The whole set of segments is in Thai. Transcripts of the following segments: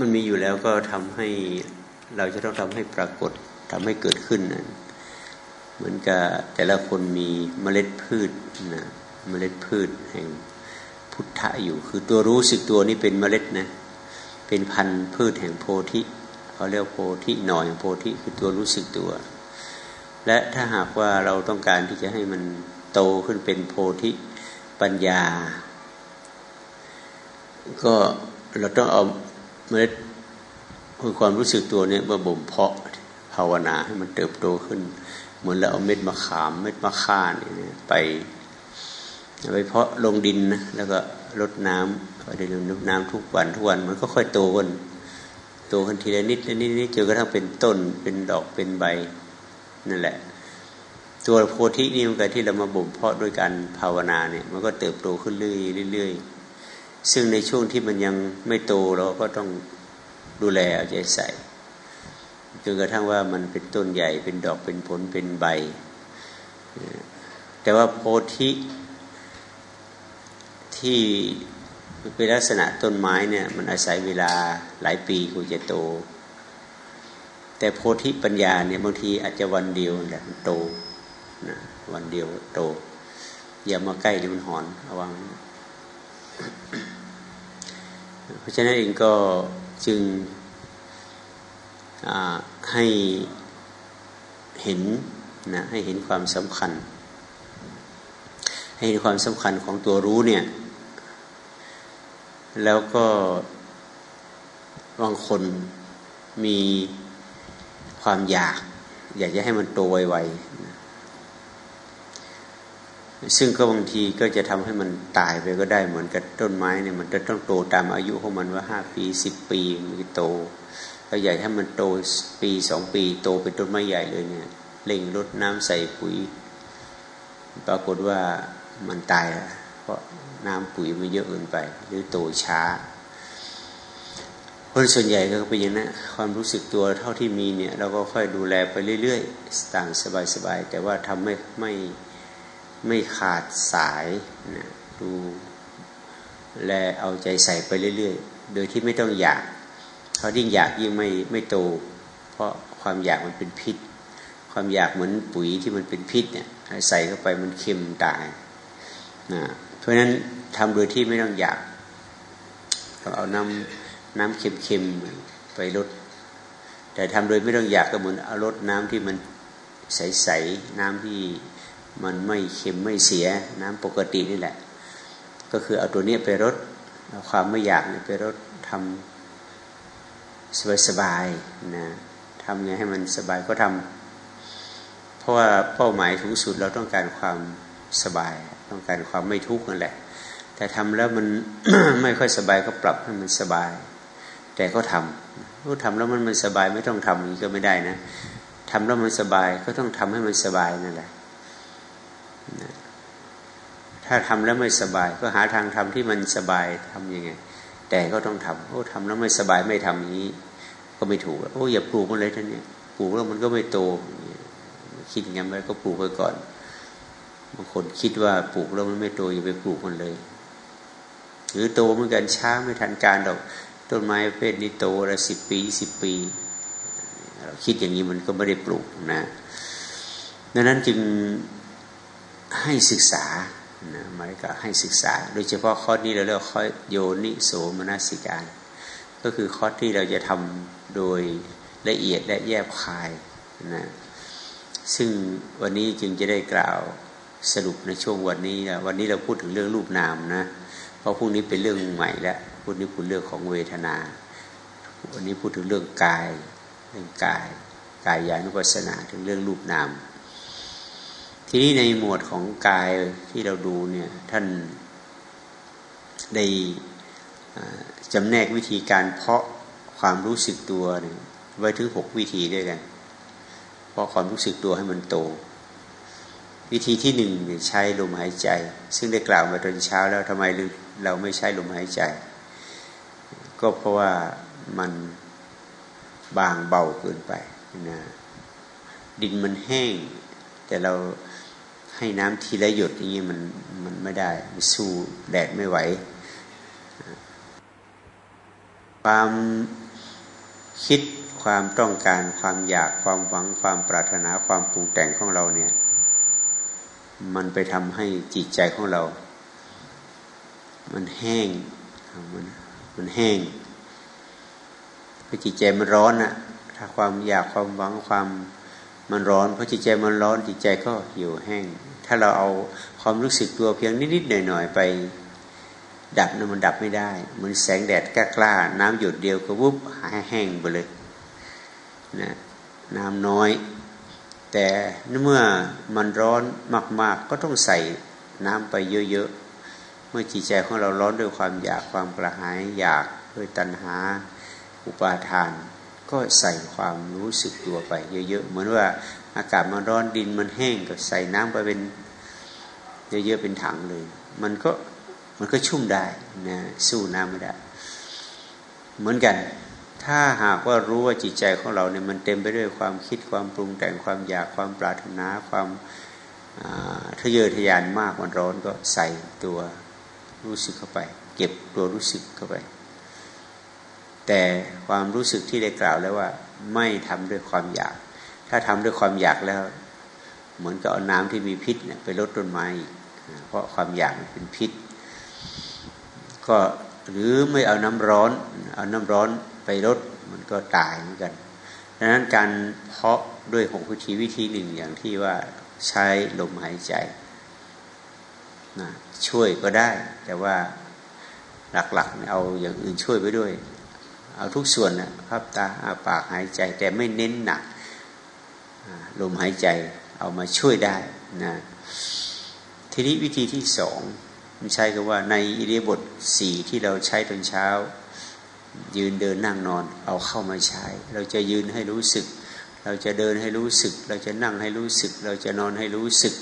มันมีอยู่แล้วก็ทำให้เราจะต้องทำให้ปรากฏทำให้เกิดขึ้นนะเหมือนกับแต่ละคนมีเมล็ดพืชนะเมล็ดพืชแห่งพุทธะอยู่ คือตัวรู้สึกตัวนี้เป็นเมล็ดนะเป็นพันธุ์พืชแห่งโพธิเขาเรียกโพธิหน่อยโพธิคือตัวรู้สึกตัว และถ้าหากว่าเราต้องการที่จะให้มันโตขึ้นเป็นโพธิปัญญา ก็เราต้องเอา เมล็ดคือความรู้สึกตัวเนี่ยมาบ่มเพาะภาวนาให้มันเติบโตขึ้น เหมือนเราเอาเม็ดมะขามเม็ดมะข่าเนี่ยไปไปเพาะลงดินนะแล้วก็รดน้ำไปเรื่อยๆน้ำทุกวันทุกวันมันก็ค่อยโตขึ้นโตขึ้นทีละนิดละนิดนิดจนกระทั่งเป็นต้นเป็นดอกเป็นใบนั่นแหละ ตัวโพธินี่มันก็ที่เรามาบ่มเพาะด้วยการภาวนาเนี่ย มันก็เติบโตขึ้นเรื่อยๆ ซึ่งในช่วงที่มันยังไม่โตเราก็ต้องดูแลเอาใจใส่จนกระทั่งว่ามันเป็นต้นใหญ่เป็นดอกเป็นผลเป็นใบ แต่ว่าโพธิที่เป็นลักษณะต้นไม้เนี่ยมันอาศัยเวลาหลายปีกูจะโต แต่โพธิปัญญาเนี่ยบางทีอาจจะวันเดียวแหละโตนะวันเดียวโต อย่ามาใกล้เดี๋ยวมันหอนระวัง เพราะฉะนั้นเองก็จึงให้เห็นนะให้เห็นความสำคัญ ให้เห็นความสำคัญของตัวรู้เนี่ย แล้วก็บางคนมีความอยาก อยากจะให้มันโตไวๆ ซึ่งก็บางทีก็จะทำให้มันตายไปก็ได้เหมือนกับต้นไม้เนี่ยมันจะต้องโตตามอายุของมันว่าห้าปีสิบปีมันจะโตเราอยากให้มันโตปีสองปีโตเป็นต้นไม้ใหญ่เลยเนี่ยเล่งรดน้ำใส่ปุ๋ย ปรากฏว่ามันตาย เพราะน้ำปุ๋ยมันเยอะเกินไป หรือโตช้าคนส่วนใหญ่ก็เป็นอย่างนั้นความรู้สึกตัวเท่าที่มีเนี่ย เราก็ค่อยดูแลไปเรื่อยๆต่างสบายๆแต่ว่าทำไม่ไม่ ไม่ขาดสายนะดูแลเอาใจใส่ไปเรื่อยๆ โดยที่ไม่ต้องอยากเขายิ่งอยากยิ่งไม่ไม่โต เพราะความอยากมันเป็นพิษ ความอยากเหมือนปุ๋ยที่มันเป็นพิษเนี่ยใส่เข้าไปมันเค็มตายนะเพราะนั้นทำโดยที่ไม่ต้องอยากเราเอาน้ำน้ำเค็มๆไปลด แต่ทำโดยไม่ต้องอยากก็เหมือนเอาลดน้ำที่มันใสๆน้ำที่ มันไม่เค็มไม่เสียน้ำปกตินี่แหละ ก็คือเอาตัวนี้ไปลดความไม่อยากเนี่ยไปลดทำสบายๆนะทำไงให้มันสบายก็ทำเพราะว่าเป้าหมายสูงสุดเราต้องการความสบาย ต้องการความไม่ทุกข์นั่นแหละ แต่ทำแล้วมัน ไม่ค่อยสบายก็ปรับให้มันสบาย แต่ก็ทำรู้ทำแล้วมันมันสบายไม่ต้องทำนี้ก็ไม่ได้นะทำแล้วมันสบายก็ต้องทำให้มันสบายนั่นแหละ ถ้าทำแล้วไม่สบาย ก็หาทางทำที่มันสบายทํำยังไง แต่ก็ต้องทำโอ้ทำแล้วไม่สบายไม่ทำอย่างนี้ ก็ไม่ถูกโอ้อย่าปลูกมันเลยท่านเนี่ยปลูกแล้วมันก็ไม่โตคิดอย่างนั้นไปก็ปลูกไปก่อนบางคนคิดว่าปลูกแล้วมันไม่โตอย่าไปปลูกมันเลย หรือโตเหมือนกันช้าไม่ทันการดอก ต้นไม้ประเภทนี้โตละสิบปีสิบปีเราคิดอย่างนี้มันก็ไม่ได้ปลูกนะดังนั้นจึง ให้ศึกษานะหมายก็ให้ศึกษา โดยเฉพาะข้อนี้เราเรียกข้อโยนิโสมนสิการ ก็คือข้อที่เราจะทำโดยละเอียดและแยบคายนะซึ่งวันนี้จึงจะได้กล่าวสรุปในช่วงวันนี้นะวันนี้เราพูดถึงเรื่องรูปนามนะเพราะพรุ่งนี้เป็นเรื่องใหม่แล้วพรุ่งนี้พูดเรื่องของเวทนา วันนี้พูดถึงเรื่องกาย เรื่องกาย กายญาณุปัสสนาถึงเรื่องรูปนาม ทีนี้ในหมวดของกายที่เราดูเนี่ยท่านได้จำแนกวิธีการเพาะความรู้สึกตัวไว้ถึงหกวิธีด้วยกัน เพราะความรู้สึกตัวให้มันโต วิธีที่หนึ่งใช้ลมหายใจ ซึ่งได้กล่าวมาตอนเช้าแล้วทำไมเราไม่ใช้ลมหายใจ ก็เพราะว่ามันบางเบาเกินไปนะดินมันแห้ง แต่เรา ให้น้ำทีละหยดอย่างนี้มันมันไม่ได้สู้แดดไม่ไหว ความคิดความต้องการความอยากความหวังความปรารถนาความปรุงแต่งของเราเนี่ย มันไปทำให้จิตใจของเรา มันแห้งมันมันแห้งเพราะจิตใจมันร้อนอะถ้าความอยากความหวังความ มันร้อนเพราะจิตใจมันร้อนจิตใจก็อยู่แห้ง ถ้าเราเอาความรู้สึกตัวเพียงนิดๆหน่อยๆไป ดับนะมันดับไม่ได้เหมือนแสงแดดกล้าๆน้ำหยดเดียวก็วุบหายแห้งไปเลยนะน้ำน้อย แต่เมื่อมันร้อนมาก ๆ ก็ต้องใส่น้ำไปเยอะ ๆ เมื่อจิตใจของเราร้อนด้วยความอยากความกระหายอยากด้วยตัณหา อุปาทาน ก็ใส่ความรู้สึกตัวไปเยอะๆ เหมือนว่าอากาศมันร้อนดินมันแห้งก็ใส่น้ำไปเป็นเยอะๆเป็นถังเลย มันก็มันก็ชุ่มได้นะสู้น้ำไม่ได้ เหมือนกัน ถ้าหากว่ารู้ว่าจิตใจของเราเนี่ยมันเต็มไปด้วยความคิดความปรุงแต่งความอยากความปรารถนาความทะเยอทะยานมากมันร้อนก็ใส่ตัวรู้สึกเข้าไป เก็บตัวรู้สึกเข้าไป แต่ความรู้สึกที่ได้กล่าวแล้วว่า ไม่ทำด้วยความอยาก ถ้าทำด้วยความอยากแล้ว เหมือนกับเอาน้ำที่มีพิษเนี่ยไปลดต้นไม้ เพราะความอยากเป็นพิษ ก็หรือไม่เอาน้ำร้อน เอาน้ำร้อนไปรดมันก็ตายเหมือนกันดังนั้นการเพาะด้วยหกวิธีวิธีหนึ่งอย่างที่ว่าใช้ลมหายใจนะช่วยก็ได้ แต่ว่าหลักๆ เอาอย่างอื่นช่วยไปด้วย เอาทุกส่วนนะพับตาอาปากหายใจ แต่ไม่เน้นหนักลมหายใจเอามาช่วยได้นะทีนี้วิธีที่สองใช้กันว่าในอิริยบทสี่ที่เราใช้ตอนเช้า ยืนเดินนั่งนอน เอาเข้ามาใช้ เราจะยืนให้รู้สึก เราจะเดินให้รู้สึก เราจะนั่งให้รู้สึก เราจะนอนให้รู้สึก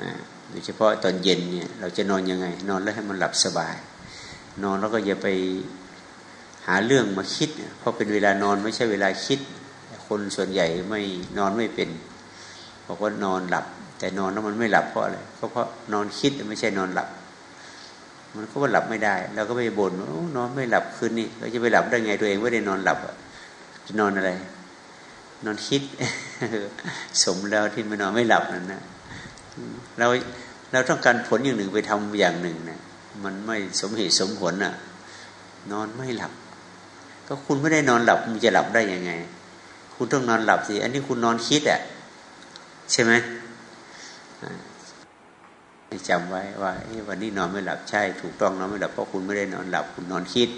นะโดยเฉพาะตอนเย็นเนี่ยเราจะนอนยังไง นอนแล้วให้มันหลับสบาย นอนแล้วก็อย่าไป หาเรื่องมาคิด เพราะเป็นเวลานอนไม่ใช่เวลาคิด คนส่วนใหญ่ไม่นอนไม่เป็นบอกว่านอนหลับ แต่นอนแล้วมันไม่หลับเพราะอะไรก็เพราะนอนคิดไม่ใช่นอนหลับ มันก็ว่าหลับไม่ได้เราก็ไปบ่นว่านอนไม่หลับคืนนี้เราจะไปหลับได้ไงตัวเองไม่ได้นอนหลับจะนอนอะไร นอนคิด สมแล้วที่ไม่นอนไม่หลับนั่นนะเราเราต้องการผลอย่างหนึ่งไปทำอย่างหนึ่งเนะมันไม่สมเหตุสมผลอะ นอนไม่หลับ ก็คุณไม่ได้นอนหลับมันจะหลับได้ยังไง คุณต้องนอนหลับสิอันนี้คุณนอนคิดอะใช่ไหมจำไว้ว่าวันนี้นอนไม่หลับใช่ ถูกต้องนอนไม่หลับเพราะคุณไม่ได้นอนหลับ คุณนอนคิด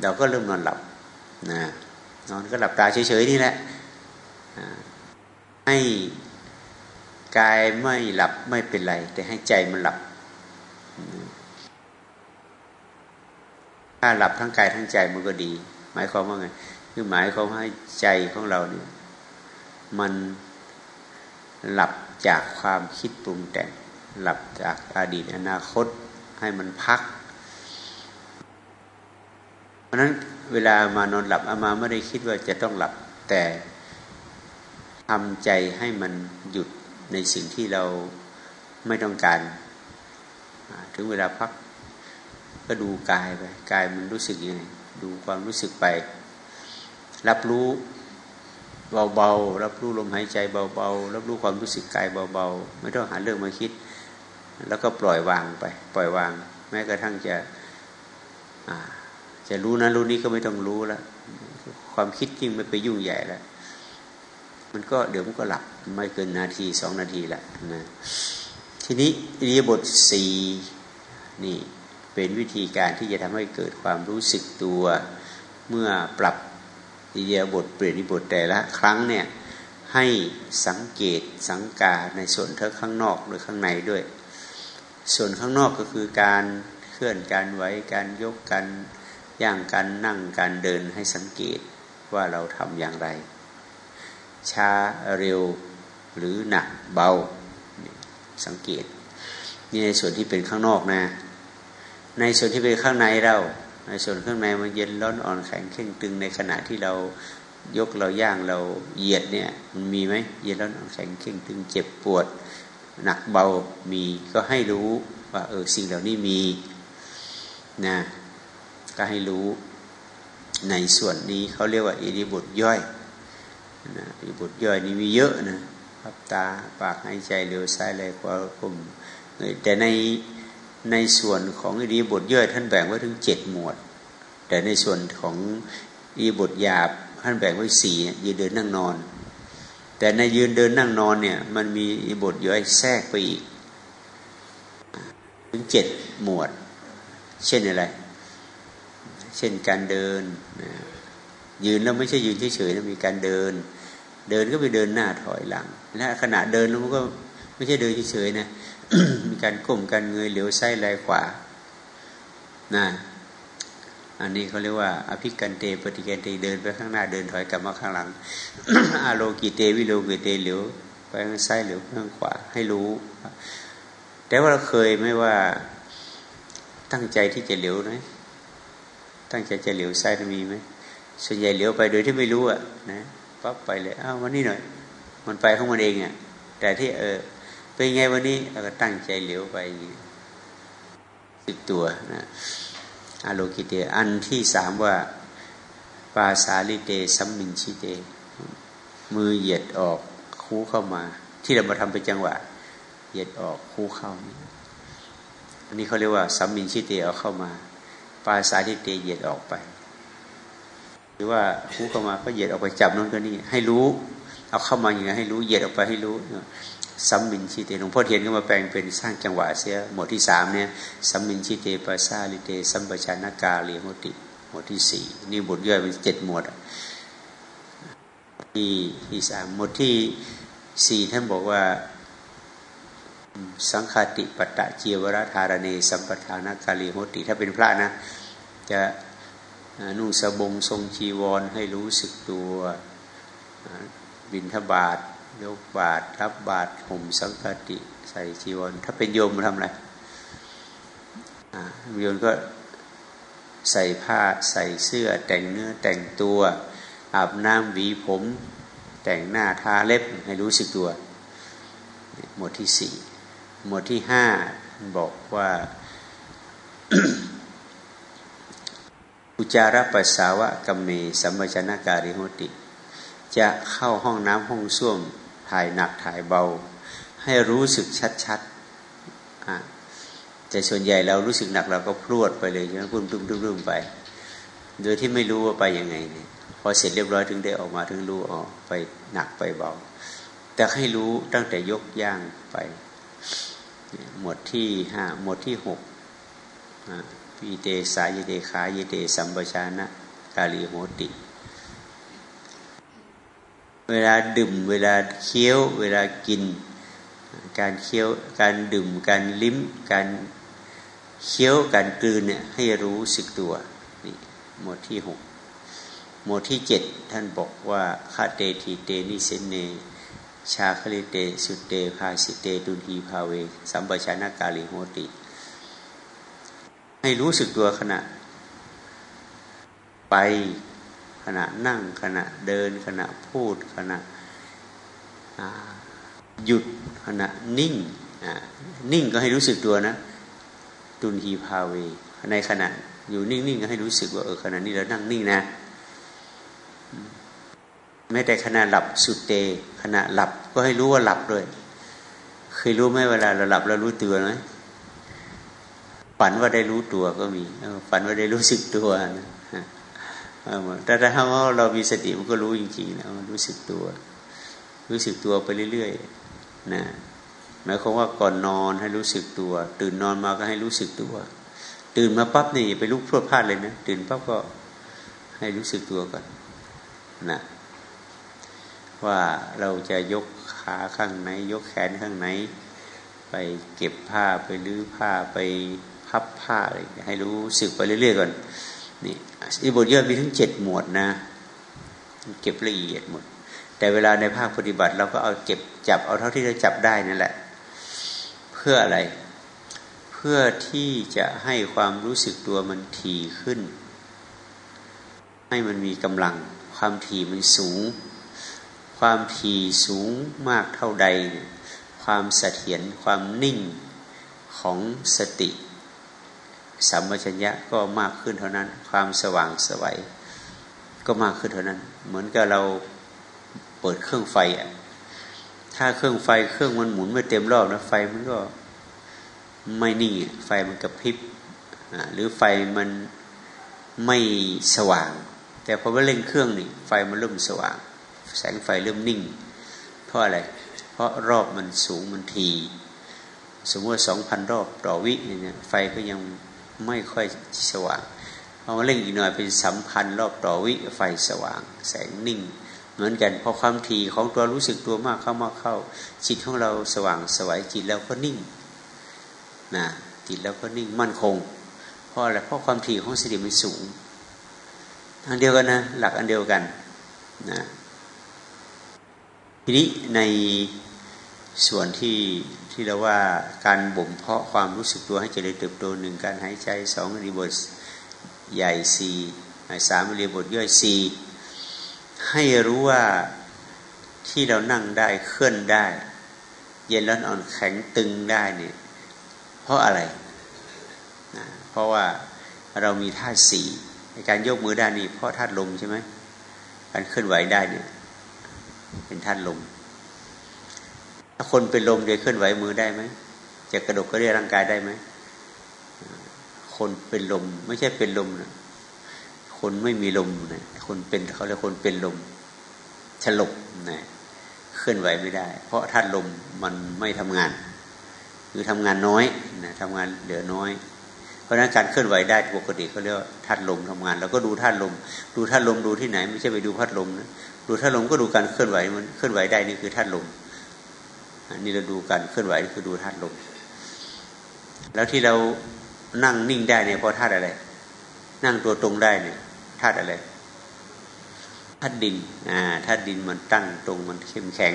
เราก็เริ่มนอนหลับนะนอนก็หลับตาเฉยๆนี่แหละให้กายไม่หลับไม่เป็นไร แต่ให้ใจมันหลับ ถ้าหลับทั้งกายทั้งใจมันก็ดี หมายความว่าไง คือหมายความให้ใจของเราเนี่ย มันหลับจากความคิดปรุงแต่ง หลับจากอดีตอนาคตให้มันพัก เพราะนั้นเวลามานอนหลับอามาไม่ได้คิดว่าจะต้องหลับแต่ทำใจให้มันหยุดในสิ่งที่เราไม่ต้องการ ถึงเวลาพัก ก็ดูกายไปกายมันรู้สึกยังไงดูความรู้สึกไป รับรู้เบาๆรับรู้ลมหายใจเบาๆรับรู้ความรู้สึกกายเบาๆไม่ต้องหาเรื่องมาคิด แล้วก็ปล่อยวางไป ปล่อยวาง แม้กระทั่งจะจะรู้นะรู้นี้ก็ไม่ต้องรู้แล้วความคิดยิ่งไม่ไปยุ่งใหญ่แล้วมันก็เดี๋ยวมันก็หลับไม่เกินนาทีสองนาทีละนะทีนี้อิริยบทสี่นี่ เป็นวิธีการที่จะทำให้เกิดความรู้สึกตัวเมื่อปรับอิเดียบทเปลี่ยนอิบทแต่ละครั้งเนี่ยให้สังเกตสังกาในส่วนทั้งข้างนอกหรือข้างในด้วย ส่วนข้างนอกก็คือการเคลื่อนการไหวการยกการย่างการนั่งการเดินให้สังเกตว่าเราทำอย่างไร ช้าเร็วหรือหนักเบา สังเกต นี่ในส่วนที่เป็นข้างนอกนะ ในส่วนที่เป็นข้างในเรา ในส่วนข้างในมันเย็นร้อนอ่อนแข็งเข่งตึงในขณะที่เรายกเราย่างเราเหยียดเนี่ยมันมีไหมเย็นร้อนอ่อนแข็งเข่งตึงเจ็บปวด หนักเบามีก็ให้รู้ว่าเออสิ่งเหล่านี้มีนะก็ให้รู้ในส่วนนี้เขาเรียกว่าอิริบุตรย่อยนะอิริบุตรย่อยนี่มีเยอะนะพับตาปากหายใจเร็วซ้ายแรงขวากลมแต่ใน ในส่วนของอิริบุตรย่อยท่านแบ่งไว้ถึงเจ็ดหมวด แต่ในส่วนของอิริบุตรหยาบท่านแบ่งไว้สี่ยืนเดินนั่งนอน แต่ในยืนเดินนั่งนอนเนี่ยมันมีอิริบุตรย่อยแทรกไปอีก ถึงเจ็ดหมวด เช่นอะไร เช่นการเดิน ยืนแล้วไม่ใช่ยืนเฉยๆนะมีการเดิน เดินก็ไปเดินหน้าถอยหลังและขณะเดินมันก็ไม่ใช่เดินเฉยๆนะ มีการก้มการเงยเหลียวซ้ายไหลขวานะอันนี้เขาเรียกว่า อภิกันเตปฏิกันเตเดินไปข้างหน้าเดินถอยกลับมาข้างหลังอาโลกิเตวิโลกิเตเหลียวไปข้างซ้ายเหลียวข้างขวาให้รู้ แต่ว่าเราเคยไม่ว่าตั้งใจที่จะเหลียวไหมตั้งใจจะเหลียวซ้ายมีไหมส่วนใหญ่เหลียวไปโดยที่ไม่รู้อะนะปั๊บไปเลยอ้าววันนี้หน่อย มันไปของมันเองอะแต่ที่เออ เป็นไงวันนี้เราก็ตั้งใจเหลียวไปสิบตัวนะอาโลกิเต อันที่สามว่าปาสาลิเตสัมมินชิเต มือเหยียดออกคู่เข้ามา ที่เรามาทำเป็นจังหวะ เหยียดออกคู่เข้านี่อันนี้เขาเรียกว่าสัมมินชิเตเอาเข้ามา ปาสาลิเตเหยียดออกไป หรือว่าคู่เข้ามาก็เหยียดออกไปจับนู้นก็นี่ให้รู้ เอาเข้ามาอย่างไงให้รู้เหยียดออกไปให้รู้ สัมมินชิเตหลวงพ่อเทียนก็มาแปลงเป็นสร้างจังหวะเสียหมวดที่สามเนี่ยสัมมินชิเตปัสสาลิเต สัมปชานากาเลียมุติ หมวดที่สี่นี่บทย่อยเป็นเจ็ดหมวดที่ที่สามหมวดที่สี่ท่านบอกว่าสังคติปตะเจีวรธารณีสัมปทานากาลีโหติ ถ้าเป็นพระนะ จะนุ่งสบงทรงจีวรให้รู้สึกตัวบินทบาท ยกบาตรรับบาตรห่มสังฆติ ใส่จีวร ถ้าเป็นโยมทำอะไรโยมก็ใส่ผ้าใส่เสื้อแต่งเนื้อแต่งตัว อาบน้ำหวีผม แต่งหน้าทาเล็บให้รู้สึกตัว หมวดที่สี่หมวดที่ห้าบอกว่าอุจาระปัสสาวะกัมเมสัมปชนาการิโหติ จะเข้าห้องน้ำห้องส้วม ถ่ายหนักถ่ายเบา ให้รู้สึกชัดๆแต่ส่วนใหญ่เรารู้สึกหนักเราก็พรวดไปเลยใช่ไหมพุ่มตุ้มตุ้มไป โดยที่ไม่รู้ว่าไปยังไงเนี่ยพอเสร็จเรียบร้อยถึงได้ออกมาถึงรู้ออกไปหนักไปเบา แต่ให้รู้ตั้งแต่ยกย่างไป หมวดที่ห้าหมวดที่หกปีเตสายเตขายเตสัมปชานะกาลีโหติ เวลาดื่ม เวลาเคี้ยว เวลากิน การเคี้ยว การดื่ม การลิ้ม การเคี้ยว การกลืนเนี่ยให้รู้สึกตัวนี่หมวดที่หกหมวดที่เจ็ดท่านบอกว่าคาเตทีเตนิเสเน ชาคลิเต สุเตภาสิเตดุลีภาเว สัมปชานากาลิโหติ ให้รู้สึกตัวขณะ ไป ณะนั่งขณะเดิน ขณะพูด ขณะหยุดขณะนิ่งนิ่งก็ให้รู้สึกตัวนะตุนฮีพาเว ในขณะอยู่นิ่งๆก็ให้รู้สึกว่าเออขณะนี้เรานั่งนิ่งนะแม้แต่ขณะหลับสุดเตขณะหลับก็ให้รู้ว่าหลับด้วย เคยรู้ไหมเวลาเราหลับเรารู้ตัวไหมฝันว่าได้รู้ตัวก็มีฝันว่าได้รู้สึกตัวนะ แต่ถ้าว่าเรามีสติมันก็รู้จริงๆนะมันรู้สึกตัว รู้สึกตัวไปเรื่อยๆนะหมายความว่าก่อนนอนให้รู้สึกตัว ตื่นนอนมาก็ให้รู้สึกตัว ตื่นมาปั๊บนี่ไปลุกพรวดพลาดเลยนะตื่นปั๊บก็ให้รู้สึกตัวก่อนนะว่าเราจะยกขาข้างไหน ยกแขนข้างไหน ไปเก็บผ้าไปลื้อผ้าไปพับผ้าอะไรให้รู้สึกไปเรื่อยๆก่อน นี่อิบทย่อยมีทั้งเจ็ดหมวดนะ เก็บละเอียดหมด แต่เวลาในภาคปฏิบัติ เราก็เอาเก็บจับเอาเท่าที่เราจับได้นั่นแหละ เพื่ออะไร เพื่อที่จะให้ความรู้สึกตัวมันถี่ขึ้น ให้มันมีกำลัง ความถี่มันสูง ความถี่สูงมากเท่าใด ความเสถียรความนิ่งของสติ สัมปชัญญะก็มากขึ้นเท่านั้น ความสว่างสวัยก็มากขึ้นเท่านั้น เหมือนกับเราเปิดเครื่องไฟอะถ้าเครื่องไฟเครื่องมันหมุนไม่เต็มรอบนะไฟมันก็ไม่นิ่งไฟมันกระพริบหรือไฟมันไม่สว่าง แต่พอว่าเล่นเครื่องนี่ไฟมันเริ่มสว่าง แสงไฟเริ่มนิ่ง เพราะอะไร เพราะรอบมันสูงมันที สมมติว่าสองพันรอบต่อวิเนี่ยไฟก็ยัง ไม่ค่อยสว่างพอมาเล่นอีกหน่อยเป็นสามพันธ์รอบต่อวิไฟสว่าง แสงนิ่ง เหมือนกันพอความถี่ของตัวรู้สึกตัวมากเข้ามาเข้า จิตของเราสว่างสวายจิตแล้วก็นิ่งนะจิตแล้วก็นิ่งมั่นคง เพราะอะไรเพราะความถี่ของสติมันสูงอันเดียวกันนะหลักอันเดียวกันนะทีนี้ในส่วนที่ ที่เราว่าการบ่มเพาะความรู้สึกตัวให้เจริญเติบโตหนึ่งการหายใจสองรีบทใหญ่สี่สามรีบทย่อยสี่ให้รู้ว่าที่เรานั่งได้เคลื่อนได้ เย็นร้อนอ่อนแข็งตึงได้เนี่ยเพราะอะไรนะเพราะว่าเรามีธาตุสี่ในการยกมือได้นี่เพราะธาตุลมใช่ไหมการเคลื่อนไหวได้เนี่ยเป็นธาตุลม ถ้าคนเป็นลมจะเคลื่อนไหวมือได้ไหมจะกระดกกระเรียร่างกายได้ไหมคนเป็นลม ไม่ใช่เป็นลมนะคนไม่มีลมนะคนเป็นเขาเรียกคนเป็นลมฉลบนะเคลื่อนไหวไม่ได้ เพราะธาตุลมมันไม่ทำงาน คือทำงานน้อยนะทำงานเหลือน้อย เพราะฉะนั้นการเคลื่อนไหวได้ปกติเขาเรียกว่าธาตุลมทำงานเราก็ดูธาตุลม ดูธาตุลมดูที่ไหน ไม่ใช่ไปดูพัดลมนะดูธาตุลมก็ดูการเคลื่อนไหวมันเคลื่อนไหวได้นี่คือธาตุลม นนี้เราดูการเคลื่อนไหวคือดูธาตุลม แล้วที่เรานั่งนิ่งได้เนี่ยเพราะธาตุอะไร นั่งตัวตรงได้เนี่ยธาตุอะไรธาตุดินอ่าธาตุดินมันตั้งตรงมันเข้มแข็ง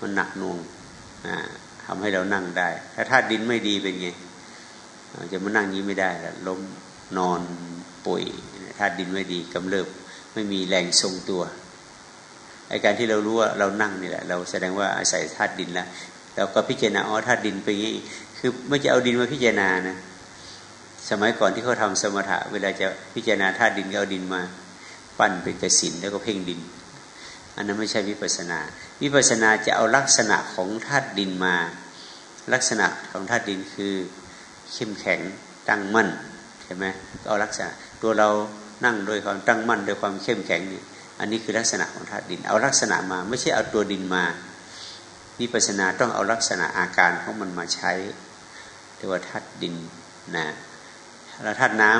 มันหนักหน่วงอ่าทำให้เรานั่งได้ ถ้าธาตุดินไม่ดีเป็นไงจะมานั่งนี้ไม่ได้แล้วล้มนอนป่วยธาตุดินไม่ดีกำเริบไม่มีแรงทรงตัว ไอการที่เรารู้ว่าเรานั่งนี่แหละ เราแสดงว่าอาศัยธาตุดินแล้วเราก็พิจารณาอ๋อธาตุดินเป็นอย่างนี้คือไม่จะเอาดินมาพิจารณานะสมัยก่อนที่เขาทำสมถะ เวลาจะพิจารณาธาตุดินก็เอาดินมา ปั้นเป็นกระสินแล้วก็เพ่งดิน อันนั้นไม่ใช่วิปัสนา วิปัสนาจะเอาลักษณะของธาตุดินมา ลักษณะของธาตุดินคือเข้มแข็งตั้งมั่นใช่ไหมเอาลักษณะตัวเรานั่งโดยความตั้งมั่นโดยความเข้มแข็งนี่ อันนี้คือลักษณะของธาตุดิน เอาลักษณะมา ไม่ใช่เอาตัวดินมาวิปัสนาต้องเอาลักษณะอาการของมันมาใช้เรียกว่าธาตุดินนะแล้วธาตุน้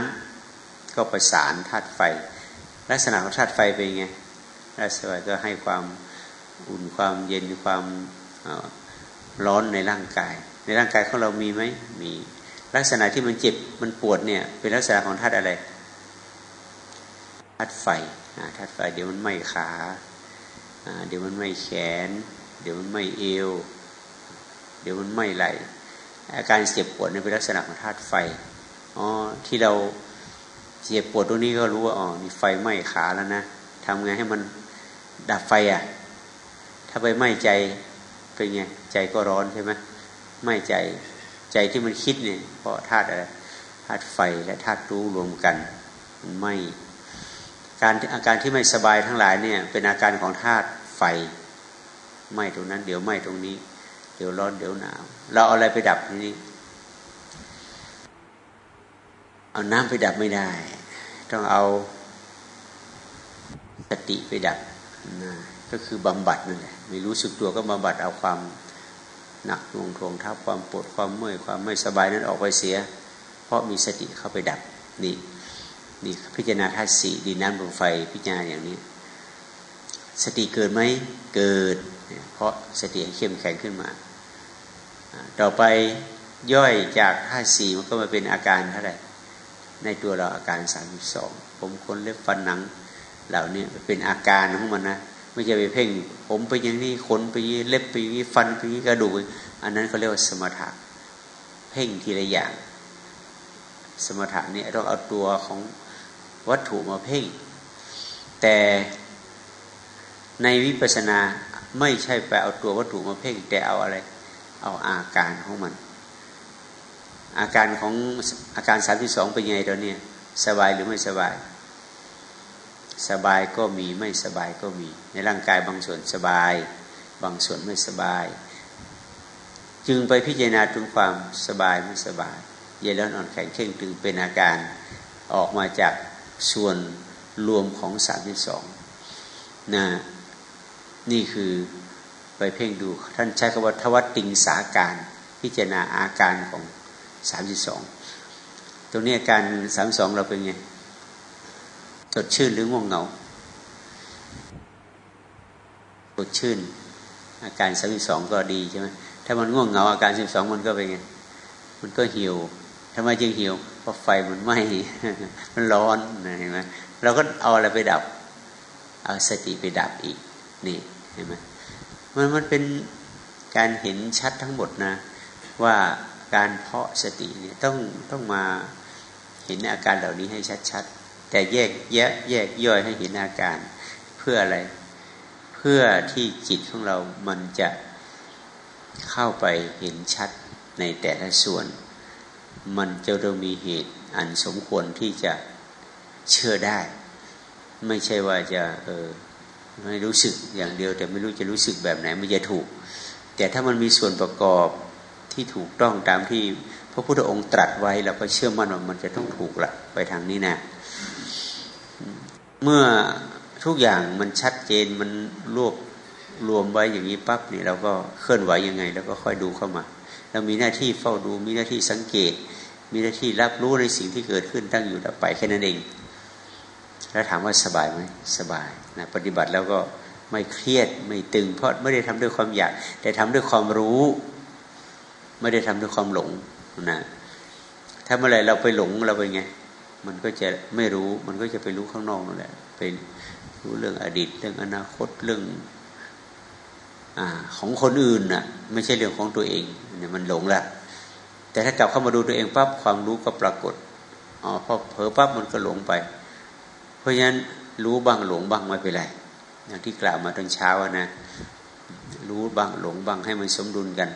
ำก็ประสานธาตุไฟ ลักษณะของธาตุไฟเป็นไงธาตุไฟก็ให้ความอุ่นความเย็นความร้อนในร่างกาย ในร่างกายของเรามีไหมมีลักษณะที่มันเจ็บมันปวดเนี่ยเป็นลักษณะของธาตุอะไรธาตุไฟ ธาตุไฟเดี๋ยวมันไหม้ขาเดี๋ยวมันไหม้แขน เดี๋ยวมันไหม้เอว เดี๋ยวมันไหม้ไหลอาการเจ็บปวดนี่เป็นลักษณะของธาตุไฟอ๋อที่เราเจ็บปวดตรงนี้ก็รู้ว่าอ๋อมีไฟไหม้ขาแล้วนะทำไงให้มันดับไฟอะ ถ้าไปไหม้ใจเป็นไงใจก็ร้อนใช่ไหมไหม้ใจใจที่มันคิดเนี่ยเพราะธาตุอะไรธาตุไฟและธาตุรู้รวมกัน มันไหม้ การอาการที่ไม่สบายทั้งหลายเนี่ย เป็นอาการของธาตุไฟไหม้ตรงนั้น เดี๋ยวไหม้ตรงนี้ เดี๋ยวร้อนเดี๋ยวหนาว เราเอาอะไรไปดับทีนี้ เอาน้ำไปดับไม่ได้ ต้องเอาสติไปดับนะก็คือบำบัดนั่นแหละไม่รู้สึกตัวก็บำบัดเอาความหนักลงทวงทับความปวดความเมื่อยความไม่สบายนั้นออกไปเสีย เพราะมีสติเข้าไปดับนี่ นี่พิจารณาธาตุสี่ดินน้ำลมไฟพิจารณาอย่างนี้ สติเกิดไหมเกิด เพราะสติเข้มแข็งขึ้นมา ต่อไปย่อยจากธาตุสี่มันก็มาเป็นอาการเท่าไหร่ในตัวเราอาการสามสองผมขนเล็บฟันหนัง เหล่านี้เป็นอาการของมันนะไม่ใช่ไปเพ่ง ผมไปอย่างนี้ขนไปยีเล็บไปยีฟันไปยีกระดูกอันนั้นเขาเรียกว่าสมถะเพ่งทีละอย่าง สมถะนี่ต้องเอาตัวของ วัตถุมาเพ่ง แต่ในวิปัสสนาไม่ใช่ไปเอาตัววัตถุมาเพ่ง แต่เอาอะไร เอาอาการของมัน อาการของอาการสามที่สองเป็นไงตอนนี้สบายหรือไม่สบาย สบายก็มีไม่สบายก็มี ในร่างกายบางส่วนสบาย บางส่วนไม่สบาย จึงไปพิจารณาถึงความสบายไม่สบาย เย็นร้อนอ่อนแข็งเข่งตึงเป็นอาการออกมาจาก ส่วนรวมของสามที่สองนะนี่คือไปเพ่งดู ท่านใช้คำว่าทวัตติงสาการ พิจารณาอาการของสามสิบสองตรงนี้อาการสามสองเราเป็นไงสดชื่นหรือง่วงเหงาสดชื่น อาการสามสิบสองก็ดีใช่ไหมถ้ามันง่วงเหงาอาการสิบสองมันก็เป็นไง มันก็หิวทำไมจึงหิวเพราะไฟมันไหม้มันร้อนนะเห็นไหมเราก็เอาอะไรไปดับ เอาสติไปดับอีกนี่เห็นไหมมันมันเป็นการเห็นชัดทั้งหมดนะ ว่าการเพาะสติเนี่ยต้องต้องมาเห็นอาการเหล่านี้ให้ชัดๆ แต่แยกแยะแยกย่อยให้เห็นอาการเพื่ออะไร เพื่อที่จิตของเรามันจะเข้าไปเห็นชัดในแต่ละส่วน มันจะต้องมีเหตุอันสมควรที่จะเชื่อได้ ไม่ใช่ว่าจะเออไม่รู้สึกอย่างเดียว แต่ไม่รู้จะรู้สึกแบบไหนมันจะถูก แต่ถ้ามันมีส่วนประกอบที่ถูกต้องตามที่พระพุทธองค์ตรัสไว้เราก็เชื่อมั่นว่ามันจะต้องถูกละไปทางนี้นะเมื่อทุกอย่างมันชัดเจนมันรวบรวมไว้อย่างนี้ปั๊บนี่เราก็เคลื่อนไหวยังไง แล้วก็ค่อยดูเข้ามา เรามีหน้าที่เฝ้าดู มีหน้าที่สังเกต มีหน้าที่รับรู้ในสิ่งที่เกิดขึ้นตั้งอยู่ดับไปแค่นั้นเอง แล้วถามว่าสบายไหมสบายนะปฏิบัติแล้วก็ไม่เครียดไม่ตึง เพราะไม่ได้ทำด้วยความอยาก แต่ทำด้วยความรู้ ไม่ได้ทำด้วยความหลงนะถ้าเมื่อไรเราไปหลงเราไปไงมันก็จะไม่รู้มันก็จะไปรู้ข้างนอกนั่นแหละไปรู้เรื่องอดีต เรื่องอนาคตเรื่อง อของคนอื่นน่ะ ไม่ใช่เรื่องของตัวเองเนี่ยมันหลงละแต่ถ้ากลับเข้ามาดูตัวเองปั๊บความรู้ก็ปรากฏอ๋อพอเผลอปั๊บมันก็หลงไป เพราะฉะนั้นรู้บ้างหลงบ้างไม่เป็นไรอย่างที่กล่าวมาตอนเช้านะรู้บ้างหลงบ้างให้มันสมดุลกัน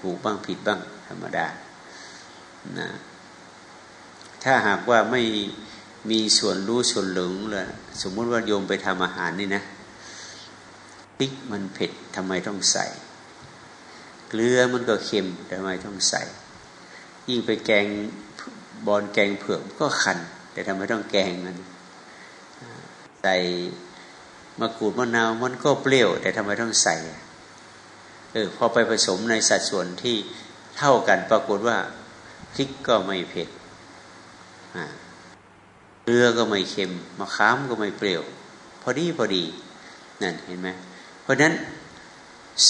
ถูกบ้างผิดบ้างธรรมดานะถ้าหากว่าไม่มีส่วนรู้ส่วนหลงเลยสมมุติว่าโยมไปทำอาหารนี่นะ พริกมันเผ็ดทำไมต้องใส่ เกลือมันก็เค็มทำไมต้องใส่ ยิ่งไปแกงบอลแกงเผือกก็คัน แต่ทำไมต้องแกงมันใส่มะกรูดมะนาวมันก็เปรี้ยว แต่ทำไมต้องใส่เออพอไปผสมในสัดส่วนที่เท่ากันปรากฏว่าพริกก็ไม่เผ็ดเกลือก็ไม่เค็มมะขามก็ไม่เปรี้ยว พอดีพอดีนั่นเห็นไหม เพราะนั้น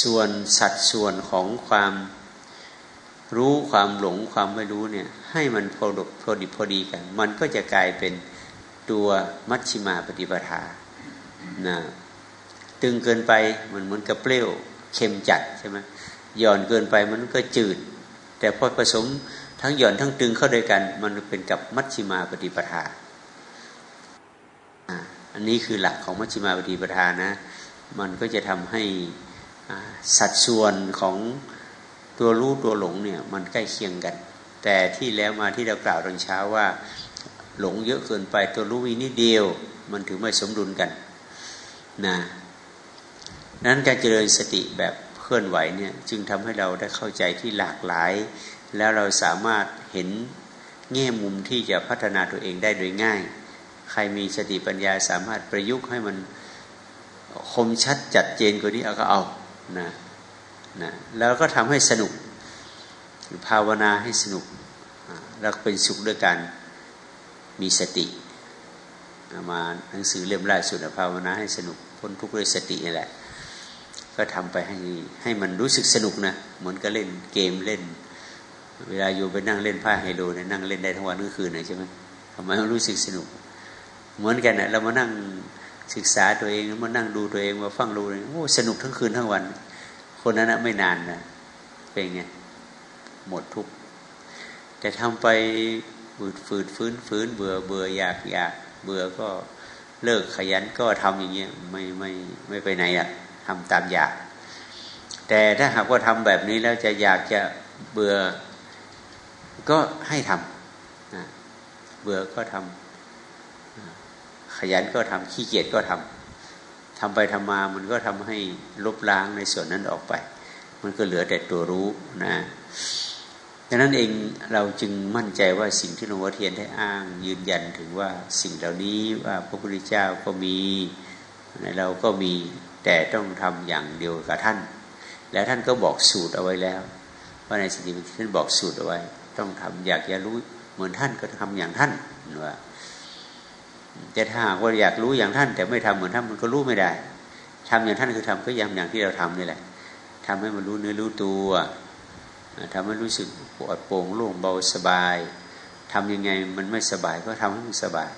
ส่วนสัดส่วนของความรู้ความหลงความไม่รู้เนี่ย ให้มันพอดพอดีพอดีกัน มันก็จะกลายเป็นตัวมัชชิมาปฏิปทานะตึงเกินไปมันเหมือนกับเปรี้ยวเค็มจัดใช่ไหมหย่อนเกินไปมันก็จืด แต่พอผสมทั้งหย่อนทั้งตึงเข้าด้วยกัน มันเป็นกับมัชชิมาปฏิปทาอันนี้คือหลักของมัชชิมาปฏิปทานะ มันก็จะทำให้สัดส่วนของตัวรู้ตัวหลงเนี่ยมันใกล้เคียงกัน แต่ที่แล้วมาที่เรากล่าวตอนเช้าว่า หลงเยอะเกินไปตัวรู้มีนิดเดียว มันถึงไม่สมดุลกันนะนั้นการเจริญสติแบบเคลื่อนไหวเนี่ยจึงทำให้เราได้เข้าใจที่หลากหลาย แล้วเราสามารถเห็นแง่มุมที่จะพัฒนาตัวเองได้โดยง่าย ใครมีสติปัญญาสามารถประยุกต์ให้มัน คมชัดจัดเจนกว่านี้เอาก็เอานะนะแล้วก็ทำให้สนุก ภาวนาให้สนุก แล้วเป็นสุขด้วยการมีสติมาหนังสือเล่มล่าสุดภาวนาให้สนุกพ้นทุกข์ด้วยสตินี่แหละ ก็ทำไปให้ให้มันรู้สึกสนุกนะเหมือนกับเล่นเกมเล่น เวลาอยู่ไปนั่งเล่นผ้าไฮโลเนี่ยนั่งเล่นได้ทั้งวันทั้งคืนเลยใช่ไหมทำไมมันรู้สึกสนุก เหมือนกันนะเรามานั่ง ศึกษาตัวเองมานั่งดูตัวเองมาฟังรู้เลยโอ้สนุกทั้งคืนทั้งวัน คนนั้นนะไม่นานนะเป็นไงหมดทุกแต่ทำไปฝืดฝืดฟื้นฟื้นเบื่อเบื่ออยากอยากเบื่อก็เลิกขยันก็ทำอย่างเงี้ยไม่ไม่ไม่ไปไหนอะทำตามอยาก แต่ถ้าหากว่าทำแบบนี้แล้วจะอยากจะเบื่อก็ให้ทำเบื่อก็ทำ ขยันก็ทำขี้เกียจก็ทำทำไปทำมามันก็ทำให้ลบล้างในส่วนนั้นออกไป มันก็เหลือแต่ตัวรู้นะดังนั้นเองเราจึงมั่นใจว่าสิ่งที่หลวงพ่อเทียนได้อ้าง ยืนยันถึงว่าสิ่งเหล่านี้ว่าพระพุทธเจ้าก็มีเราก็มีแต่ต้องทำอย่างเดียวกับท่าน แล้วท่านก็บอกสูตรเอาไว้แล้วว่าในสิ่งที่ท่านบอกสูตรเอาไว้ ต้องทำอยากจะรู้เหมือนท่านก็ทำอย่างท่านว่า แต่ถ้าหากว่าอยากรู้อย่างท่าน แต่ไม่ทำเหมือนท่านมันก็รู้ไม่ได้ทำอย่างท่านคือทำก็ยังอย่างที่เราทำนี่แหละทำให้มันรู้เนื้อรู้ตัวทำให้รู้สึกปวดโปร่งโล่งเบาสบายทำยังไงมันไม่สบายก็ทำให้มันสบาย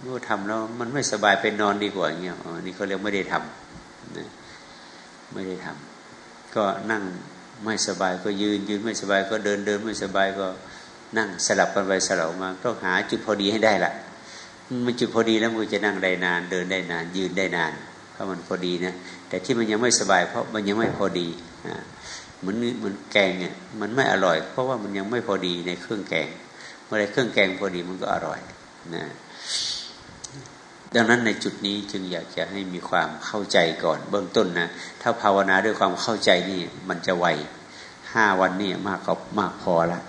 เมื่อทำแล้วมันไม่สบายไปนอนดีกว่าอย่างเงี้ยอ๋อนี่เขาเรียกไม่ได้ทำนะไม่ได้ทำก็นั่งไม่สบายก็ยืนยืนไม่สบายก็เดินเดินไม่สบายก็นั่งสลับกันไปสลับมาต้องหาจุดพอดีให้ได้ละ มันจุดพอดีแล้วมันจะนั่งได้นาน เดินได้นาน ยืนได้นานเพราะมันพอดีนะแต่ที่มันยังไม่สบาย เพราะมันยังไม่พอดีเหมือนเหมือนแกงเนี่ยมันไม่อร่อย เพราะว่ามันยังไม่พอดีในเครื่องแกง เมื่อไรเครื่องแกงพอดีมันก็อร่อยนะดังนั้นในจุดนี้จึงอยากจะให้มีความเข้าใจก่อน เบื้องต้นนะถ้าภาวนาด้วยความเข้าใจนี่มันจะไวห้าวันนี่มากก็มากพอละ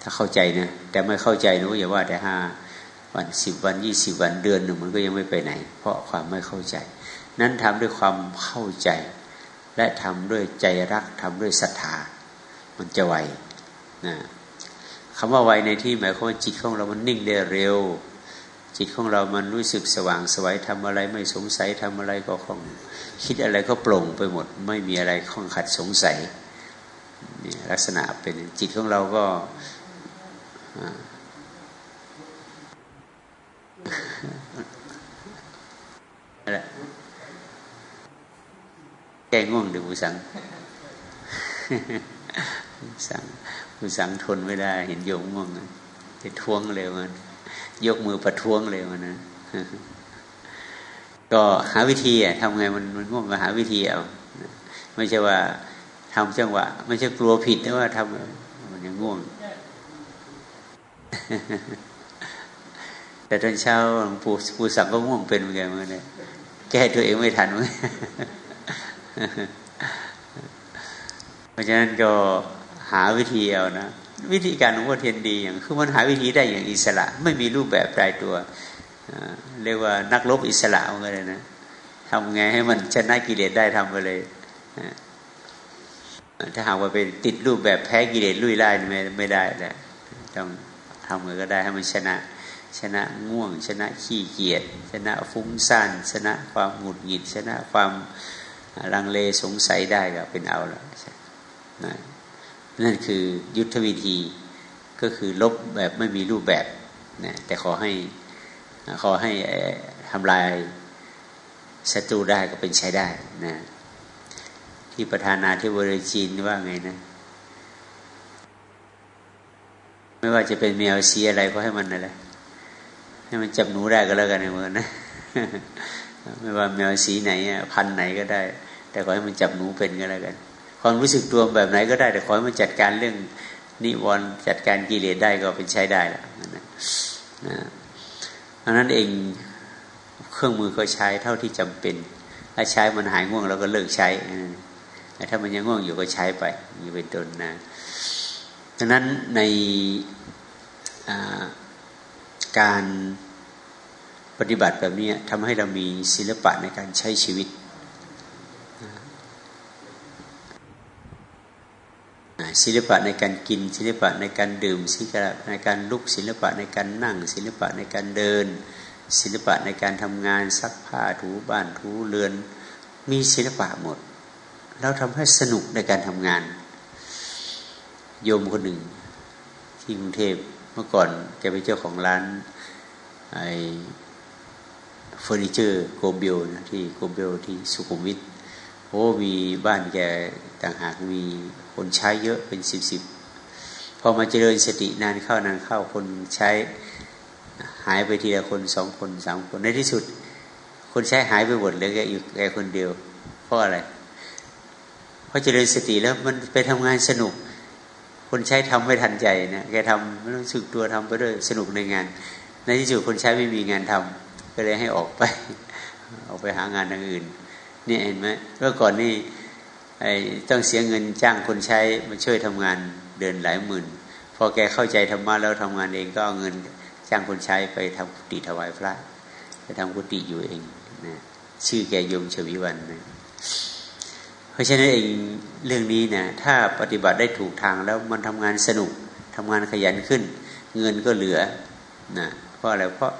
ถ้าเข้าใจนะแต่ไม่เข้าใจนะอย่าว่าแต่ห้า วันสิบวันยี่สิบวันเดือนหนึ่งมันก็ยังไม่ไปไหน เพราะความไม่เข้าใจ นั้นทำด้วยความเข้าใจ และทำด้วยใจรักทำด้วยศรัทธา มันจะไวนะคำว่าไวในที่หมายความว่าจิตของเรามันนิ่งได้เร็ว จิตของเรามันรู้สึกสว่างสวัยทำอะไรไม่สงสัยทำอะไรก็คล่อง คิดอะไรก็โปร่งไปหมด ไม่มีอะไรข้องขัดสงสัยนี่ลักษณะเป็นจิตของเราก็ อะไรแก้ง่วงเดี๋ยวผู้สังผู้สังผู้สังทนไม่ได้ เห็นโยมง่วงจะท้วงเลยมัน ยกมือประท้วงเลยมันนะก็หาวิธีอะทำไงมันมันง่วงก็หาวิธีเอาไม่ใช่ว่าทำจังหวะ ไม่ใช่กลัวผิดนะว่าทำมันยังง่วง แต่ตอนเช้าปู่ปู่สังก็ง่วงเป็นเหมือนกันเหมือนกันแก้ตัวเองไม่ทันมั้ยเพราะฉะนั้นก็หาวิธีเอานะวิธีการของวัดเทียนดีอย่างคือมันหาวิธีได้อย่างอิสระ ไม่มีรูปแบบปลายตัวเรียกว่านักลบอิสระเอาเลยนะทำไงให้มันชนะกิเลสได้ทำไปเลยถ้าหากว่าเป็นติดรูปแบบแพ้กิเลสลุยไล่ไม่ไม่ได้แหละต้องทำมือก็ได้ให้มันชนะ ชนะง่วง ชนะขี้เกียจชนะฟุ้งซ่านชนะความหงุดหงิด ชนะความลังเลสงสัยได้ก็เป็นเอาแล้วนะนั่นคือยุทธวิธีก็คือลบแบบไม่มีรูปแบบนะแต่ขอให้ขอให้ทำลายศัตรูได้ก็เป็นใช้ได้นะที่ประธานาธิบดีจีนว่าไงนะ ไม่ว่าจะเป็นแมวสีอะไรก็ให้มันอะไร ให้มันจับหนูได้ก็แล้วกันในมือนะไม่ว่าแมวสีไหนพันไหนก็ได้ แต่ขอให้มันจับหนูเป็นก็แล้วกัน ความรู้สึกตัวแบบไหนก็ได้ แต่ขอให้มันจัดการเรื่องนิวรณ์จัดการกิเลสได้ก็เป็นใช้ได้ล้วนะอันนั้นเองเครื่องมือก็ใช้เท่าที่จำเป็น ถ้าใช้มันหายง่วงเราก็เลิกใช้แต่ถ้ามันยังง่วงอยู่ก็ใช้ไปนี่เป็นต้นนะดังนั้นใน การปฏิบัติแบบนี้ทำให้เรามีศิลปะในการใช้ชีวิต ศิลปะในการกิน ศิลปะในการดื่ม ศิลปะในการลุกศิลปะในการนั่ง ศิลปะในการเดิน ศิลปะในการทำงานซักผ้าถูบ้านถูเรือน มีศิลปะหมด เราทำให้สนุกในการทำงาน โยมคนหนึ่งที่กรุงเทพ เมื่อก่อนแกเป็นเจ้าของร้านไอเฟอร์นิเจอร์โกเบลนะที่โกเบลที่สุขุมวิทโอ้มีบ้านแกต่างหากมีคนใช้เยอะเป็นสิบสิบพอมาเจริญสตินานเข้านานเข้าคนใช้หายไปทีละคนสองคนสามคนในที่สุด คนใช้หายไปหมดเลยแกอยู่แกคนเดียวเพราะอะไร เพราะเจริญสติแล้วมันไปทำงานสนุก คนใช้ทำไม่ทันใจนะแกทำไม่รู้สึกตัวทำไปด้วยสนุกในงาน ในที่สุดคนใช้ไม่มีงานทำก็เลยให้ออกไป ออกไปหางานทางอื่นนี่เห็นไหมเมื่อก่อนนี่ไอ้ต้องเสียเงินจ้างคนใช้มาช่วยทำงานเดินหลายหมื่น พอแกเข้าใจธรรมะแล้วทำงานเองก็เอาเงินจ้างคนใช้ไปทำกุฏิถวายพระ ไปทำกุฏิอยู่เองนะชื่อแกยมชวิวันนะ เพราะฉะนั้นเองเรื่องนี้เนะถ้าปฏิบัติได้ถูกทางแล้วมันทำงานสนุกทำงานขยันขึ้น เงินก็เหลือนะเพราะอะไรเพราะ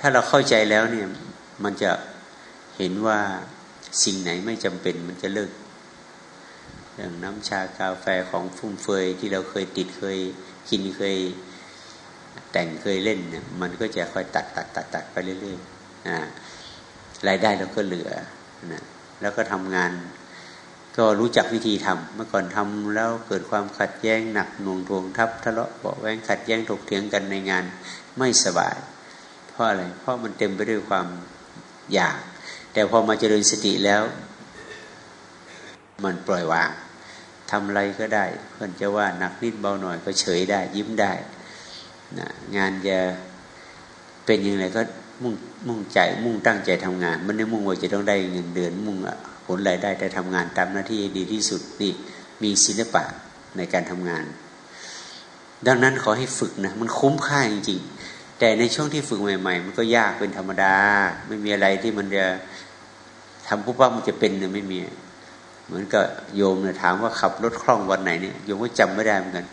ถ้าเราเข้าใจแล้วเนี่ยมันจะเห็นว่าสิ่งไหนไม่จำเป็นมันจะเลิกอย่างน้ำชากาแฟของฟุ่มเฟือยที่เราเคยติดเคยกินเคยแต่งเคยเล่นเนี่ยมันก็จะค่อยตัดตัดตัดตัดไปเรื่อยๆนะรายได้เราก็เหลือนะแล้วก็ทำงาน ก็รู้จักวิธีทำเมื่อก่อนทำแล้วเกิดความขัดแย้งหนักหน่วงทวงทับทะเลาะเบาแวงขัดแย้งถกเถียงกันในงานไม่สบาย เพราะอะไรเพราะมันเต็มไปด้วยความอยาก แต่พอมาเจริญสติแล้ว มันปล่อยวางทำอะไรก็ได้ เพื่อนจะว่าหนักนิดเบาหน่อยก็เฉยได้ ยิ้มได้นะงานจะเป็นยังไงก็มุ่งมุ่งใจมุ่งตั้งใจทำงาน มันไม่มุ่งว่าจะต้องได้เงินเดือนมุ่ง ผลรายได้แต่ทำงานตามหน้าที่ดีที่สุดนี่มีศิลปะในการทำงาน ดังนั้นขอให้ฝึกนะมันคุ้มค่าจริงๆ แต่ในช่วงที่ฝึกใหม่ ๆ มันก็ยากเป็นธรรมดา ไม่มีอะไรที่มันจะทำปุ๊บปั๊บมันจะเป็นเนี่ยไม่มี เหมือนกับโยมเนี่ยถามว่าขับรถคล่องวันไหนเนี่ยโยมก็จำไม่ได้เหมือนกัน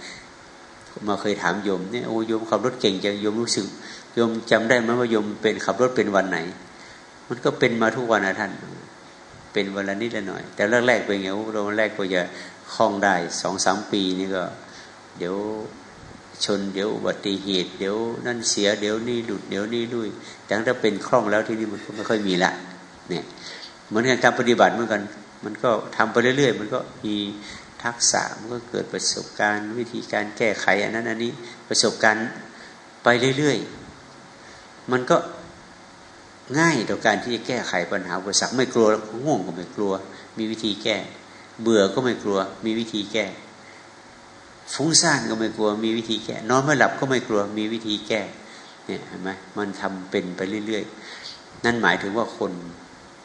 มาเคยถามโยมเนี่ยโอ้โยมขับรถเก่งจังโยมรู้สึกโยมจำได้ไหมว่าโยมเป็นขับรถเป็นวันไหน มันก็เป็นมาทุกวันนะท่าน เป็นวันละนิดละหน่อย แต่แรกๆเป็นไงโอ้เราแรกก็จะคล่องได้สองสามปีนี่ก็ เดี๋ยวชนเดี๋ยวอุบัติเหตุเดี๋ยวนั่นเสียเดี๋ยวนี่หลุดเดี๋ยวนี่ลุยแต่ถ้าเป็นคล่องแล้วที่นี่มันก็ไม่ค่อยมีละเนี่ยเหมือนกันการปฏิบัติเหมือนกัน มันก็ทำไปเรื่อย ๆ มันก็มีทักษะมันก็เกิดประสบการณ์วิธีการแก้ไขอันนั้นอันนี้ประสบการณ์ไปเรื่อยๆ มันก็ ง่ายต่อการที่จะแก้ไขปัญหาอุปสรรคไม่กลัวง่วงก็ไม่กลัว มีวิธีแก้ เบื่อก็ไม่กลัว มีวิธีแก้ ฟุ้งซ่านก็ไม่กลัว มีวิธีแก้นอนไม่หลับก็ไม่กลัว มีวิธีแก้เนี่ยเห็นไหมมันทำเป็นไปเรื่อยๆ นั่นหมายถึงว่าคน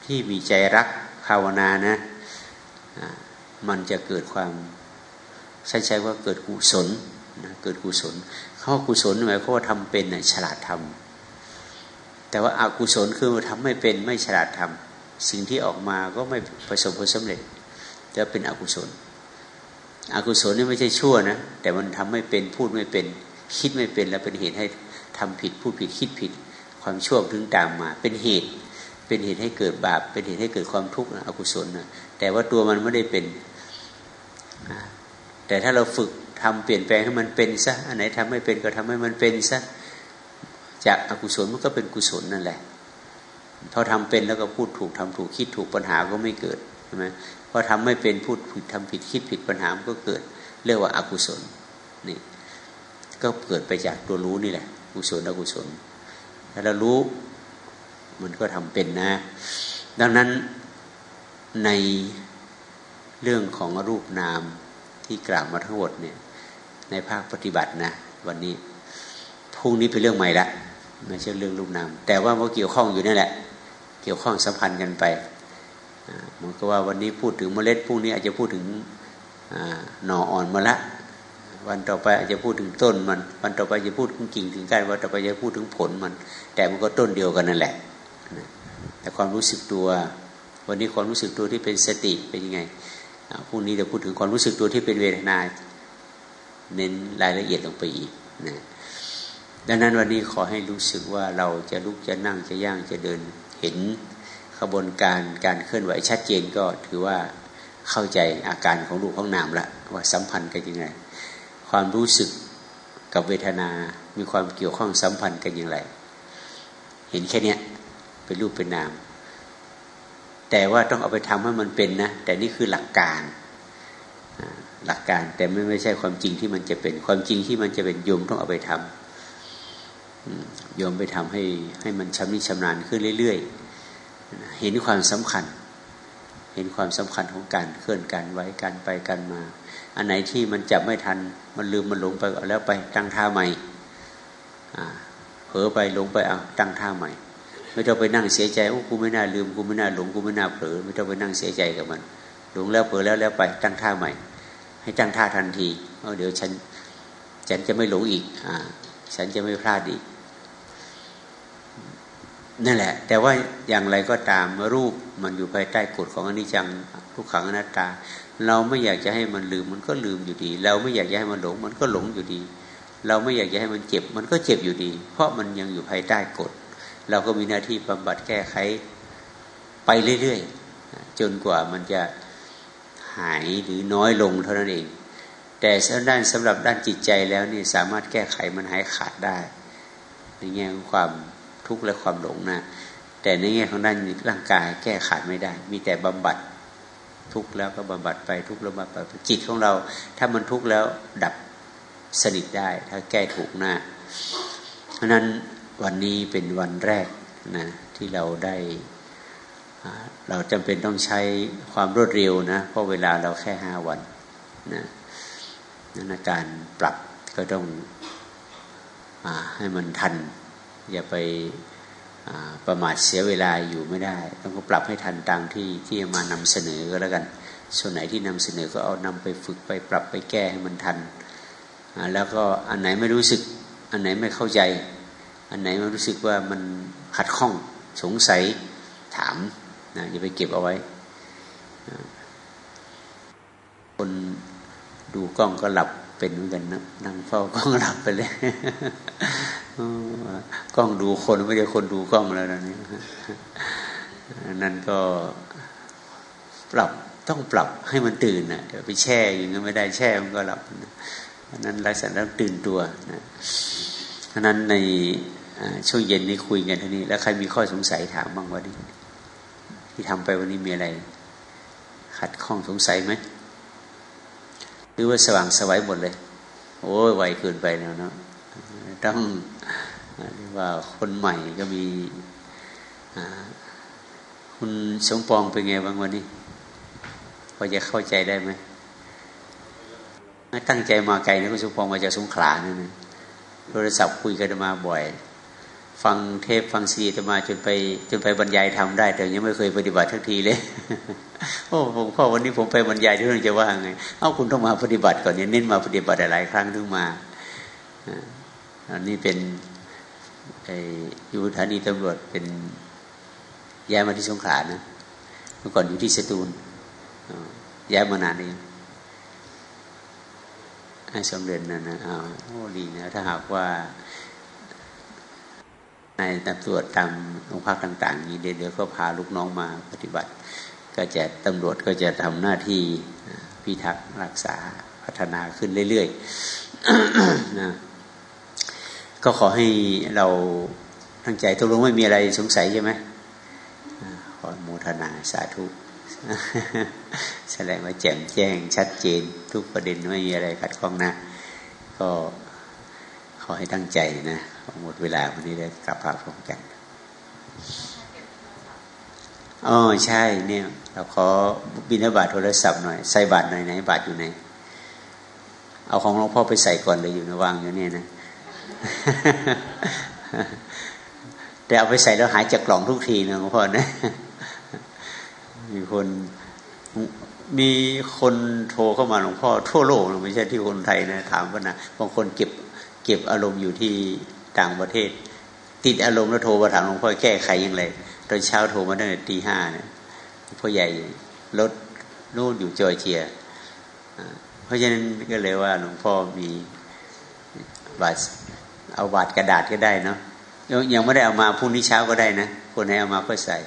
ที่มีใจรักภาวนานะมันจะเกิดความใช้ใช้ว่าเกิดกุศลนะเกิดกุศล เขากุศลหมายความว่าทำเป็นนะฉลาดทำ แต่ว่าอากุศลคือทำไม่เป็นไม่ฉลาดทำสิ่งที่ออกมาก็ไม่ประสบผลสำเร็จจะเป็นอกุศล อกุศลนี่ไม่ใช่ชั่วนะ แต่มันทำไม่เป็นพูดไม่เป็น คิดไม่เป็นแล้วเป็นเหตุให้ทำผิดพูดผิดคิดผิด ความชั่วถึงตามมา เป็นเหตุ เป็นเหตุให้เกิดบาป เป็นเหตุให้เกิดความทุกข์อกุศลนะแต่ว่าตัวมันไม่ได้เป็น แต่ถ้าเราฝึกทำเปลี่ยนแปลงให้มันเป็นซะอันไหนทำไม่เป็นก็ทำให้มันเป็นซะ จากอากุศลมันก็เป็นกุศลนั่นแหละพอทำเป็นแล้วก็พูดถูกทำถูกคิดถูกปัญหาก็ไม่เกิดใช่ไหมพอทำไม่เป็นพูดผิดทำผิดคิดผิดปัญหามันก็เกิด เรียกว่าอากุศลนี่ก็เกิดไปจากตัวรู้นี่แหละกุศลอกุศลถ้าเรารู้มันก็ทำเป็นนะ ดังนั้นในเรื่องของรูปนามที่กล่าวมาทั้งหมดเนี่ยในภาคปฏิบัตินะ วันนี้พรุ่งนี้เป็นเรื่องใหม่ละ ไม่ใช่เรื่องรูปนามแต่ว่ามันเกี่ยวข้องอยู่นี่แหละ เกี่ยวข้องสัมพันธ์กันไปมันก็ว่าวันนี้พูดถึงเมล็ดพรุ่งนี้อาจจะพูดถึงหน่ออ่อนมาละวันต่อไปอาจจะพูดถึงต้นมัน วันต่อไปจะพูดถึงกิ่งถึงก้านวันต่อไปจะพูดถึงผลมัน แต่มันก็ต้นเดียวกันนั่นแหละแต่ความรู้สึกตัว วันนี้ความรู้สึกตัวที่เป็นสติเป็นยังไงพรุ่งนี้จะพูดถึงความรู้สึกตัวที่เป็นเวทนา เน้นรายละเอียดลงไปอีกนะ ดังนั้นวันนี้ขอให้รู้สึกว่าเราจะลุกจะนั่งจะย่างจะเดินเห็นขบวนการการเคลื่อนไหวชัดเจนก็ถือว่าเข้าใจอาการของรูปของนามละว่าสัมพันธ์กันยังไง ความรู้สึกกับเวทนามีความเกี่ยวข้องสัมพันธ์กันอย่างไร เห็นแค่นี้เป็นรูปเป็นนาม แต่ว่าต้องเอาไปทำให้มันเป็นนะ แต่นี่คือหลักการหลักการแต่ไม่ไม่ใช่ความจริงที่มันจะเป็นความจริงที่มันจะเป็นโยมต้องเอาไปทำ โยมไปทำให้ให้มันชำนิชำนาญขึ้นเรื่อยๆ เห็นความสำคัญ เห็นความสำคัญของการเคลื่อนการไว้การไปกันมา อันไหนที่มันจับไม่ทัน มันลืมมันหลงไปแล้วไปตั้งท่าใหม่เผลอไปหลงไปเอาตั้งท่าใหม่ ไม่ต้องไปนั่งเสียใจโอ้กูไม่น่าลืมกูไม่น่าหลงกูไม่น่าเผลอไม่ต้องไปนั่งเสียใจกับมัน หลงแล้วเผลอแล้วแล้วไปตั้งท่าใหม่ ให้ตั้งท่าทันทีเดี๋ยวฉันฉันจะไม่หลงอีกอ่าฉันจะไม่พลาดอีก นั่นแหละ แต่ว่าอย่างไรก็ตามรูปมันอยู่ภายใต้กฎของอนิจจังทุกขังอนัตตา เราไม่อยากจะให้มันลืมมันก็ลืมอยู่ดี เราไม่อยากจะให้มันหลง มันก็หลงอยู่ดี เราไม่อยากจะให้มันเจ็บ มันก็เจ็บอยู่ดี เพราะมันยังอยู่ภายใต้กฎ เราก็มีหน้าที่บำบัดแก้ไขไปเรื่อยๆจนกว่ามันจะหายหรือน้อยลงเท่านั้นเอง แต่ด้านสำหรับด้านจิตใจแล้วนี่สามารถแก้ไขมันหายขาดได้ ในแง่ของความ ทุกข์และความหลงนะแต่ในแง่ของด้านร่างกายแก้ขาดไม่ได้ มีแต่บำบัดทุกข์แล้วก็บำบัดไปทุกข์แล้วบำบัดไปจิตของเรา ถ้ามันทุกข์แล้วดับสนิทได้ ถ้าแก้ถูกหน้า เพราะนั้นวันนี้เป็นวันแรกนะที่เราได้เราจำเป็นต้องใช้ความรวดเร็วนะ เพราะเวลาเราแค่ห้าวันนะนันการปรับก็ต้องอให้มันทัน อย่าไปประมาทเสียเวลาอยู่ไม่ได้ ต้องก็ปรับให้ทันตามที่ที่มานำเสนอก็แล้วกันส่วนไหนที่นำเสนอก็เอานำไปฝึกไปปรับไปแก้ให้มันทัน แล้วก็อันไหนไม่รู้สึก อันไหนไม่เข้าใจ อันไหนมันรู้สึกว่ามันขัดข้องสงสัยถามนะอย่าไปเก็บเอาไว้ คนดูกล้องก็หลับ เป็นเหมือนกันนะนั่งเฝ้ากล้องหลับไปเลยกล้องดูคนไม่ใช่คนดูกล้องแล้วนะนี่นั่นก็ปรับต้องปรับให้มันตื่นนะไปแช่อย่างนี้ไม่ได้แช่มันก็หลับนะนั้นลักษณะต้องตื่นตัวนะเพราะนั้นในช่วงเย็นนี้คุยกันทีนี้ แล้วใครมีข้อสงสัยถามบ้างว่านี่ที่ทำไปวันนี้มีอะไร ขัดข้องสงสัยไหม หรือว่าสว่างสวัยหมดเลย โอ้ยไวเกินไปแล้วเนาะต้องเรียกว่าคนใหม่ก็มีคุณสมปองเป็นไงบ้างวันนี้พอจะเข้าใจได้ไหมตั้งใจมาไกลนะคุณสมปองมาจากสงขลาเนี่ยโทรศัพท์คุยกันมาบ่อย ฟังเทปฟังซีจะมาจนไปจนไปบรรยายทำได้ แต่ยังไม่เคยปฏิบัติทักทีเลยโอ้ผมพ่อวันนี้ผมไปบรรยายที่เรื่องจะว่าไงเอ้าคุณต้องมาปฏิบัติก่อนเนี่ยเน้นมาปฏิบัติหลายครั้งถึงมาอันนี้เป็นอยู่สถานีตำรวจเป็นย้ายมาที่สงขลานะเมื่อก่อนอยู่ที่สตูลย้ายมานานเองให้สมเด็จนะนะอ้าวโอ้ดีนะถ้าหากว่า ในตำรวจตามโรงพักต่าง ๆ นี้เดี๋ยวก็พาลูกน้องมาปฏิบัติ ก็จะตำรวจก็จะทำหน้าที่พิทักษ์รักษาพัฒนาขึ้นเรื่อยๆนะก็ขอให้เราตั้งใจตกลงไม่มีอะไรสงสัยใช่ไหมขอโมทนาสาธุแสดงว่าแจ่มแจ้งชัดเจน ทุกประเด็นไม่มีอะไรขัดข้องนะ ก็ขอให้ตั้งใจนะ หมดเวลาวันนี้ได้กลับพาพร้อมกันอ๋อใช่เนี่ยเราขอบินบาตโทรศัพท์หน่อยใส่บาตรหน่อยไหนบาตรอยู่ไหน เอาของหลวงพ่อไปใส่ก่อนเลยอยู่ในวางอยู่เนี่ยนะ แต่เอาไปใส่แล้วหายจากกล่องทุกทีนะหลวงพ่อนะมีคนมีคนโทรเข้ามาหลวงพ่อทั่วโลกไม่ใช่ที่คนไทยนะถามว่านะบางคนเก็บเก็บอารมณ์อยู่ที่ ต่างประเทศ ติดอารมณ์แล้วโทรมาถามหลวงพ่อแก้ไขยังไงตอนเช้าโทรมาตั้งแต่ตีห้าเนี่ยพ่อใหญ่รถนู่นอยู่จอยเชีย เพราะฉะนั้นก็เลยว่าหลวงพ่อมีบาทเอาบาทกระดาษก็ได้เนาะยังไม่ได้เอามาพรุ่งนี้เช้าก็ได้นะคนไหนเอามาก็ใส่